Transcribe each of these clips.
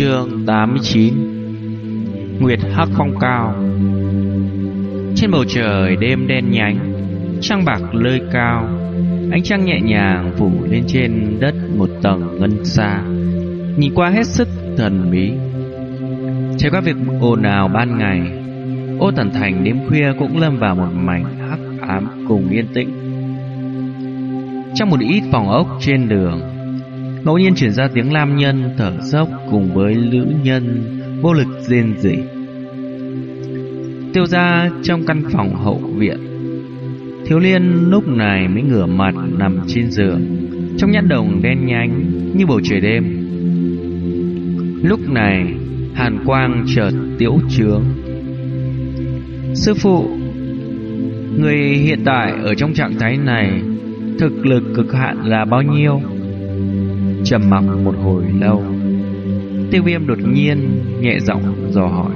Chương 89 Nguyệt Hắc Phong Cao. Trên bầu trời đêm đen nhánh, Trăng bạc lơi cao, Ánh trăng nhẹ nhàng phủ lên trên đất một tầng ngân xa. Nhìn qua hết sức thần bí, Trải qua việc ồn ào ban ngày, Ô Tần Thành đêm khuya cũng lâm vào một mảnh hắc ám cùng yên tĩnh. Trong một ít phòng ốc trên đường Ngẫu nhiên chuyển ra tiếng nam nhân thở dốc cùng với nữ nhân vô lực rên rỉ. Tiêu ra trong căn phòng hậu viện. Thiếu liên lúc này mới ngửa mặt nằm trên giường, trong nhãn đồng đen nhánh như bầu trời đêm. Lúc này, hàn quang chợt tiễu trướng. Sư phụ, người hiện tại ở trong trạng thái này, thực lực cực hạn là bao nhiêu? Trầm mặc một hồi lâu. Tiêu viêm đột nhiên nhẹ giọng dò hỏi.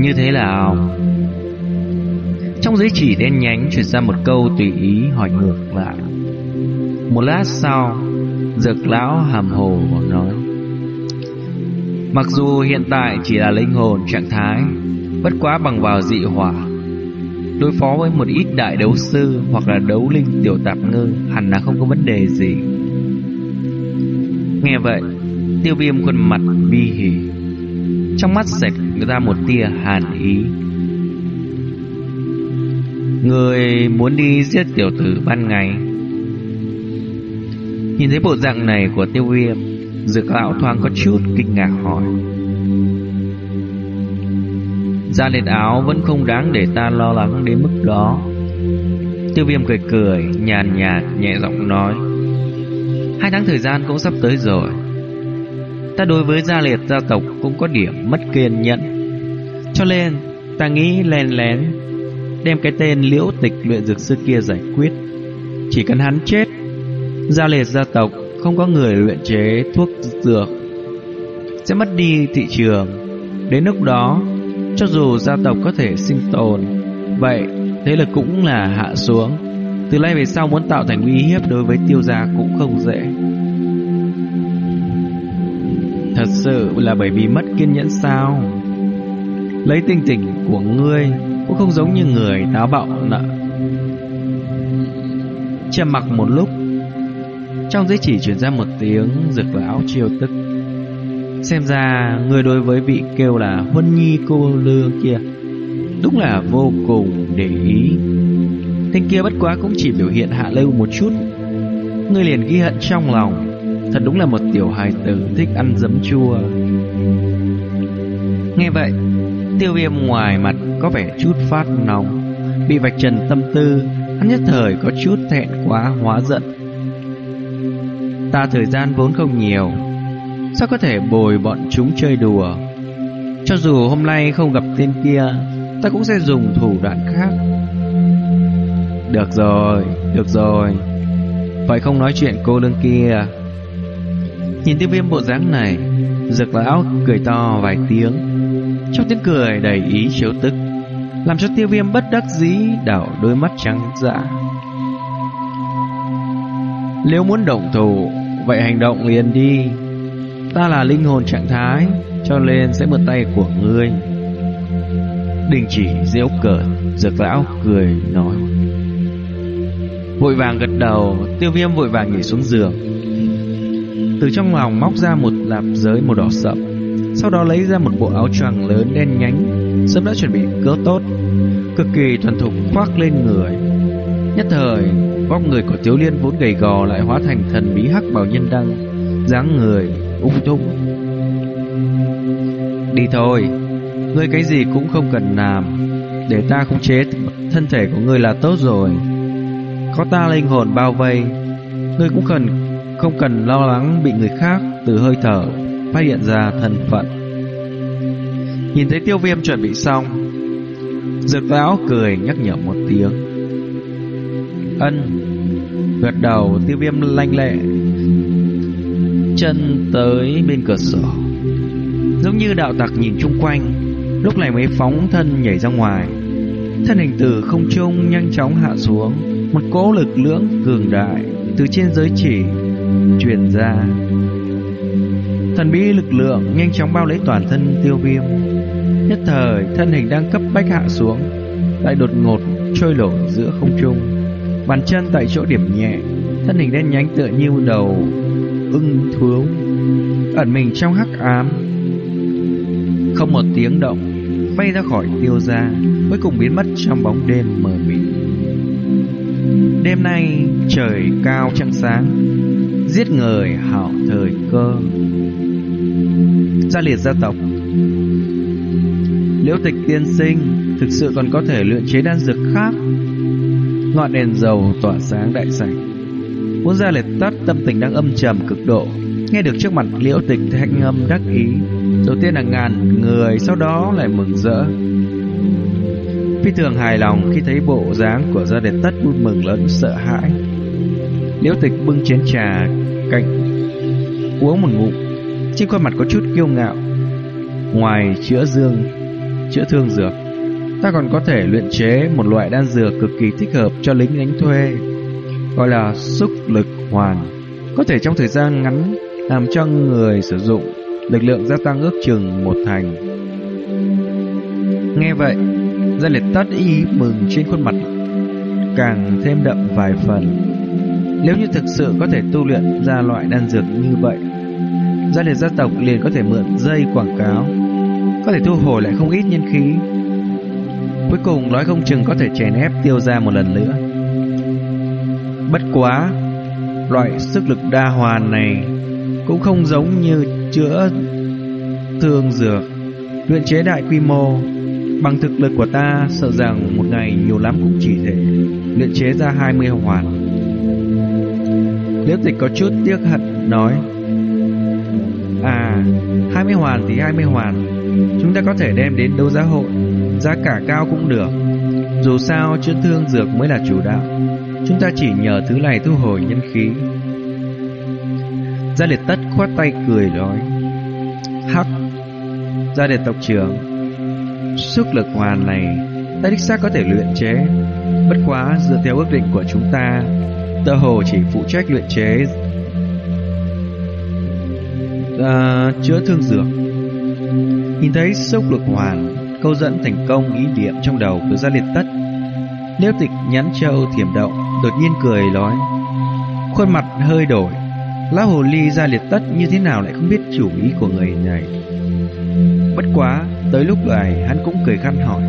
Như thế nào? Trong giấy chỉ đen nhánh chuyển ra một câu tùy ý hỏi ngược lại. Một lát sau, dược lão hàm hồ nói. Mặc dù hiện tại chỉ là linh hồn trạng thái, bất quá bằng vào dị hỏa đối phó với một ít đại đấu sư hoặc là đấu linh tiểu tạp ngư hẳn là không có vấn đề gì. Nghe vậy, tiêu viêm khuôn mặt bi hỉ, trong mắt sạch ra một tia hàn ý. Người muốn đi giết tiểu tử ban ngày. Nhìn thấy bộ dạng này của tiêu viêm, dược lão thoáng có chút kinh ngạc hỏi. Da liệt áo vẫn không đáng để ta lo lắng đến mức đó. Tiêu viêm cười cười, Nhàn nhạt, nhẹ giọng nói. Hai tháng thời gian cũng sắp tới rồi. Ta đối với gia liệt gia tộc Cũng có điểm mất kiên nhẫn. Cho nên, ta nghĩ lén lén Đem cái tên liễu tịch luyện dược sư kia giải quyết. Chỉ cần hắn chết, Gia liệt gia tộc Không có người luyện chế thuốc dược, Sẽ mất đi thị trường. Đến lúc đó cho dù gia tộc có thể sinh tồn, Vậy thế lực cũng là hạ xuống. Từ nay về sau muốn tạo thành uy hiếp đối với tiêu gia cũng không dễ. Thật sự là bởi vì mất kiên nhẫn sao? Lấy tinh tình của ngươi Cũng không giống như người táo bạo nợ. Trầm mặc một lúc, Trong giấy chỉ truyền ra một tiếng Rực lão chiêu tức Xem ra người đối với vị kêu là Huân Nhi cô lương kia Đúng là vô cùng để ý. Tên kia bất quá cũng chỉ biểu hiện hạ lưu một chút. Người liền ghi hận trong lòng. Thật đúng là một tiểu hài tử thích ăn dấm chua. Nghe vậy, Tiêu viêm ngoài mặt có vẻ chút phát nóng. Bị vạch trần tâm tư, Hắn nhất thời có chút thẹn quá, hóa giận. Ta thời gian vốn không nhiều Sao có thể bồi bọn chúng chơi đùa? Cho dù hôm nay không gặp tên kia, Ta cũng sẽ dùng thủ đoạn khác. Được rồi Được rồi. Vậy không nói chuyện cô lương kia. Nhìn tiêu viêm bộ dáng này Dược lão cười to vài tiếng. Trong tiếng cười đầy ý chiếu tức, Làm cho tiêu viêm bất đắc dĩ Đảo đôi mắt trắng dã. Nếu muốn động thủ, Vậy hành động liền đi. Ta là linh hồn trạng thái, Cho nên sẽ mượn tay của ngươi. Đình chỉ diễu cờ Dược lão cười nói. Vội vàng gật đầu, Tiêu viêm vội vàng nhảy xuống giường. Từ trong lòng móc ra một lạp giới màu đỏ sậm, Sau đó lấy ra một bộ áo choàng lớn đen nhánh, Sớm đã chuẩn bị cỡ tốt, Cực kỳ thuần thục khoác lên người. Nhất thời, Vóc người của Tiếu Liên vốn gầy gò Lại hóa thành thần bí hắc bảo nhân đăng, dáng người ung dung Đi thôi Ngươi cái gì cũng không cần làm Để ta không chế thân thể của ngươi là tốt rồi Có ta linh hồn bao vây Ngươi cũng cần không cần lo lắng bị người khác từ hơi thở phát hiện ra thân phận. Nhìn thấy tiêu viêm chuẩn bị xong, dược lão cười nhắc nhở một tiếng. Ân, gật đầu tiêu viêm lanh lệ, chân tới bên cửa sổ. Giống như đạo tặc nhìn chung quanh, lúc này mới phóng thân nhảy ra ngoài. Thân hình từ không trung nhanh chóng hạ xuống, một cỗ lực lưỡng cường đại từ trên giới chỉ truyền ra. Thần bí lực lượng nhanh chóng bao lấy toàn thân tiêu viêm Nhất thời thân hình đang cấp bách hạ xuống Lại đột ngột trôi nổi giữa không trung Bàn chân tại chỗ điểm nhẹ Thân hình đen nhánh tựa như đầu ưng thướng Ẩn mình trong hắc ám. Không một tiếng động, Bay ra khỏi tiêu gia, Cuối cùng biến mất trong bóng đêm mờ mịt. Đêm nay trời cao trăng sáng, Giết người hảo thời cơ. Gia liệt gia tộc. Liễu tịch tiên sinh Thực sự còn có thể luyện chế đan dược khác? Ngọn đèn dầu tỏa sáng đại sảnh. Muốn ra liệt tắt tâm tình đang âm trầm cực độ. Nghe được trước mặt liễu tịch thanh âm đắc ý. Đầu tiên là ngàn người Sau đó lại mừng rỡ. Phi thường hài lòng khi thấy bộ dáng của gia đình tất vui mừng lớn sợ hãi. Liễu tịch bưng chén trà cạnh uống một ngụm, trên khuôn mặt có chút kiêu ngạo. Ngoài chữa dương, chữa thương dược, ta còn có thể luyện chế một loại đan dược cực kỳ thích hợp cho lính đánh thuê, gọi là xúc lực hoàn, có thể trong thời gian ngắn làm cho người sử dụng lực lượng gia tăng ước chừng một thành. Nghe vậy, Gia liệt tất ý mừng trên khuôn mặt càng thêm đậm vài phần. Nếu như thực sự có thể tu luyện ra loại đan dược như vậy, gia liệt gia tộc liền có thể mượn dây quảng cáo, có thể thu hồi lại không ít nhân khí. Cuối cùng nói không chừng có thể chèn ép tiêu ra một lần nữa. Bất quá, loại sức lực đa hoàn này cũng không giống như chữa thương dược, luyện chế đại quy mô Bằng thực lực của ta Sợ rằng một ngày nhiều lắm cũng chỉ thể Luyện chế ra 20 hồng hoàn. Liễu dịch có chút tiếc hận Nói À 20 hoàn thì 20 hoàn Chúng ta có thể đem đến đấu giá hội Giá cả cao cũng được. Dù sao chữa thương dược mới là chủ đạo. Chúng ta chỉ nhờ thứ này thu hồi nhân khí. Gia liệt tất khoát tay cười nói Hắc Gia liệt tộc trưởng Sức lực hoàn này ta đích xác có thể luyện chế. Bất quá dựa theo ước định của chúng ta Tơ hồ chỉ phụ trách luyện chế. À, Chữa thương dược. Nhìn thấy sốc lực hoàn Câu dẫn thành công ý niệm trong đầu của gia liệt tất. Liễu tịch nhắn châu thiểm động, Đột nhiên cười nói, Khuôn mặt hơi đổi, Lão hồ ly gia liệt tất như thế nào lại không biết chủ ý của người này? Bất quá, Tới lúc này, hắn cũng cười khăn hỏi,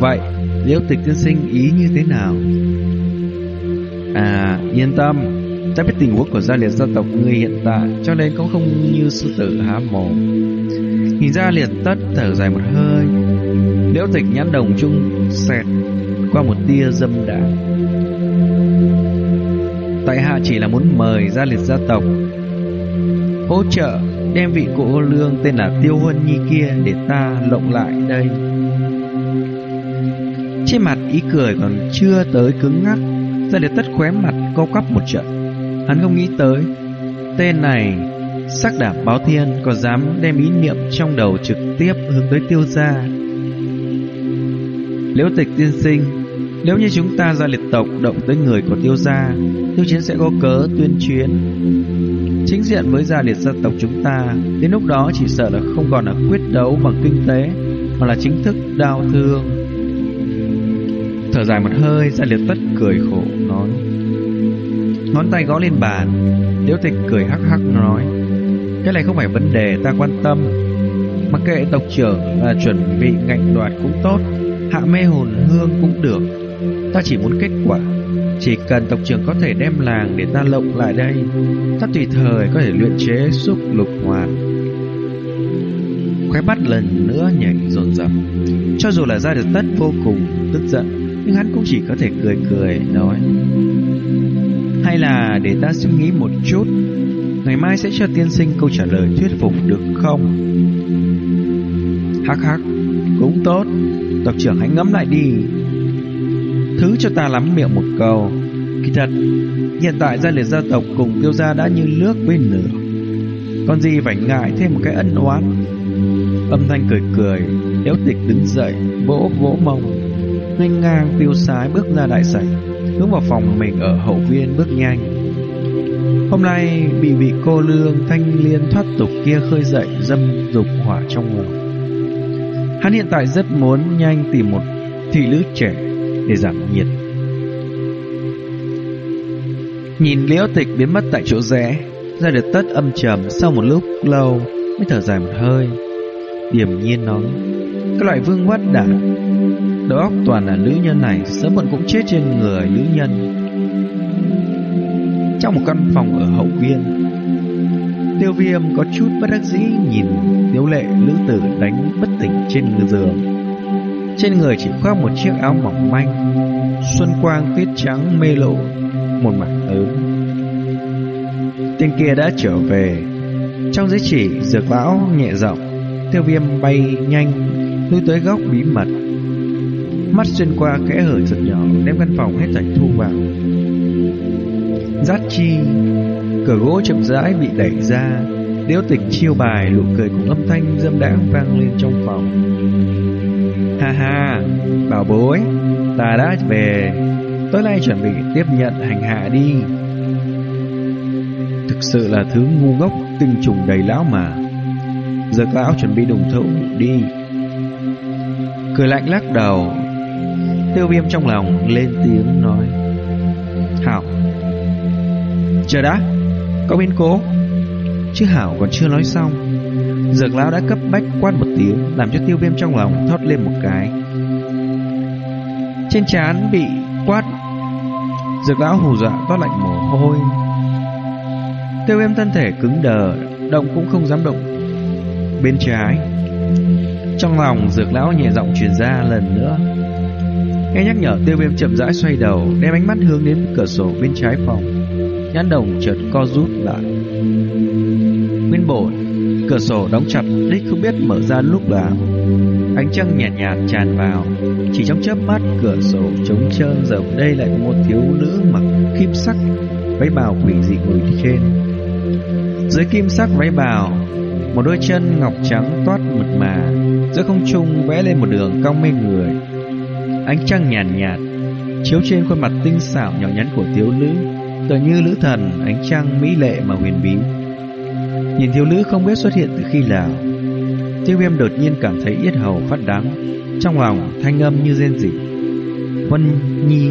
Vậy liễu tịch tiên sinh ý như thế nào? À yên tâm, Ta biết tình huống của gia liệt gia tộc người hiện tại, Cho nên cũng không như sư tử há mồm. Nhìn ra liệt tất thở dài một hơi Liễu tịch nhãn đồng trung xẹt Qua một tia dâm đảng Tại hạ chỉ là muốn mời gia liệt gia tộc Hỗ trợ đem vị cô lương tên là Tiêu Huân Nhi kia để ta lộng lại đây. Trên mặt ý cười còn chưa tới cứng ngắc, gia liệt tất khóe mặt co cắp một trận. Hắn không nghĩ tới, tên này sắc đảm báo thiên còn dám đem ý niệm trong đầu trực tiếp hướng tới tiêu gia. Liễu tịch tiên sinh, nếu như chúng ta ra liệt tộc động tới người của tiêu gia, tiêu chiến sẽ có cớ tuyên chiến chính diện với gia liệt gia tộc chúng ta, đến lúc đó chỉ sợ là không còn là quyết đấu bằng kinh tế, mà là chính thức đau thương. Thở dài một hơi, gia liệt tất cười khổ nói. Ngón tay gõ lên bàn, Liễu Tịch cười hắc hắc nói, cái này không phải vấn đề ta quan tâm. Mặc kệ tộc trưởng là chuẩn bị ngạnh đoạt cũng tốt, hạ mê hồn hương cũng được. Ta chỉ muốn kết quả. Chỉ cần tộc trưởng có thể đem làng để ta lộng lại đây, Ta tùy thời có thể luyện chế xúc lục hoàn. Khóe bắt lần nữa nhảy dồn dập. Cho dù là ra được tất vô cùng tức giận, Nhưng hắn cũng chỉ có thể cười cười, nói. Hay là để ta suy nghĩ một chút, Ngày mai sẽ cho tiên sinh câu trả lời thuyết phục được không? Hắc hắc, Cũng tốt. Tộc trưởng hãy ngẫm lại đi. Thứ cho ta lắm miệng một câu. Kỳ thật, Hiện tại gia liệt gia tộc cùng tiêu gia đã như nước với lửa. Còn gì phải ngại thêm một cái ân oán? Âm thanh cười cười Yếu tịch đứng dậy, Vỗ vỗ mông. Nghênh ngang tiêu sái bước ra đại sảnh, Hướng vào phòng mình ở hậu viên bước nhanh. Hôm nay, bị vị cô lương thanh liên thoát tục kia khơi dậy, dâm dục hỏa trong lòng. Hắn hiện tại rất muốn nhanh tìm một thị nữ trẻ để giảm nhiệt. Nhìn liễu tịch biến mất tại chỗ rẽ, ra được tất âm trầm sau một lúc lâu mới thở dài một hơi. Điềm nhiên nói, cái loại vương quát đã đầu óc toàn là nữ nhân này sớm muộn cũng chết trên người nữ nhân. Trong một căn phòng ở hậu viên, tiêu viêm có chút bất đắc dĩ nhìn tiếu lệ nữ tử đánh bất tỉnh trên giường. Trên người chỉ khoác một chiếc áo mỏng manh, xuân quang tuyết trắng mê lộ một mặt lớn. Tên kia đã trở về. Trong giới chỉ, dược lão nhẹ giọng, tiêu viêm bay nhanh, lui tới góc bí mật. Mắt xuyên qua kẽ hở thật nhỏ, đem căn phòng hết thảy thu vào. Giác chi, cửa gỗ chậm rãi bị đẩy ra, liễu tịch chiêu bài nụ cười cùng âm thanh dâm đãng vang lên trong phòng. Ha ha, bảo bối, ta đã về, tối nay chuẩn bị tiếp nhận hành hạ đi. Thực sự là thứ ngu ngốc tinh trùng đầy lão mà. giờ lão chuẩn bị đồng thấu đi. Cười lạnh lắc đầu, tiêu viêm trong lòng lên tiếng nói. Hảo, chờ đã, có biến cố. Chứ Hảo còn chưa nói xong. Dược lão đã cấp bách quát một tiếng, làm cho tiêu viêm trong lòng thoát lên một cái. Trên trán bị quát, Dược lão hù dọa toát lạnh mồ hôi Tiêu viêm thân thể cứng đờ, Động cũng không dám động Bên trái, Trong lòng dược lão nhẹ giọng truyền ra lần nữa Nghe nhắc nhở, tiêu viêm chậm rãi xoay đầu, Đem ánh mắt hướng đến cửa sổ bên trái phòng Nhãn đồng chợt co rút lại. Nguyên bổn Cửa sổ đóng chặt Đích không biết mở ra lúc nào. Ánh trăng nhạt nhạt tràn vào Chỉ trong chớp mắt cửa sổ trống trơn Giờ đây lại có một thiếu nữ mặc kim sắc Váy bào quỷ dị ngồi trên. Dưới kim sắc váy bào Một đôi chân ngọc trắng toát mượt mà. Giữa không trung vẽ lên một đường cong mê người. Ánh trăng nhàn nhạt, nhạt Chiếu trên khuôn mặt tinh xảo nhỏ nhắn của thiếu nữ. Tựa như lữ thần, ánh trăng mỹ lệ mà huyền bí. Nhìn thiếu nữ không biết xuất hiện từ khi nào. Tiêu viêm đột nhiên cảm thấy yết hầu phát đắng Trong lòng thanh âm như rên rỉ. Huân Nhi